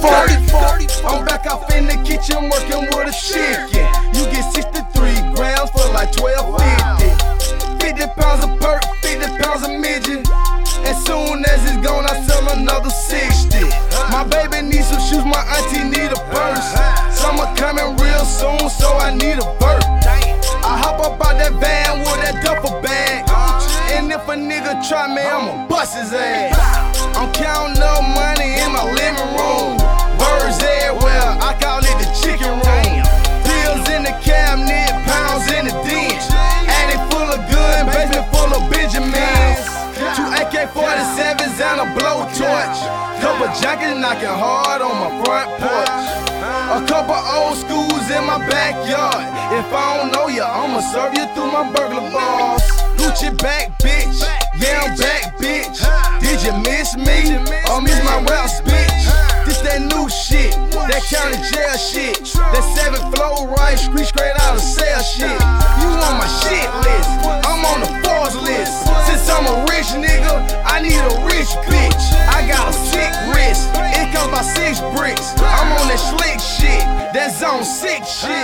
40, 40, 40. I'm back off in the kitchen working with a chicken. You get 63 grams for like 12.50. 50 pounds of perk, 50 pounds of midget. As soon as it's gone, I sell another 60. My baby needs some shoes, my auntie need a purse. Summer coming real soon, so I need a burp. I hop up out that van with that duffel bag. And if a nigga try me, I'ma bust his ass. 47s and a blowtorch. Couple junkies knocking hard on my front porch. A couple old schools in my backyard. If I don't know you, I'ma serve you through my burglar bars. Gucci back, bitch. Yeah, I'm back, bitch. Did you miss me? Or miss my raps, bitch? This that new shit, that county jail shit, that seven flow right, street straight out of cell shit. You on my shit list, I'm on the six bricks. I'm on that slick shit, that zone six shit.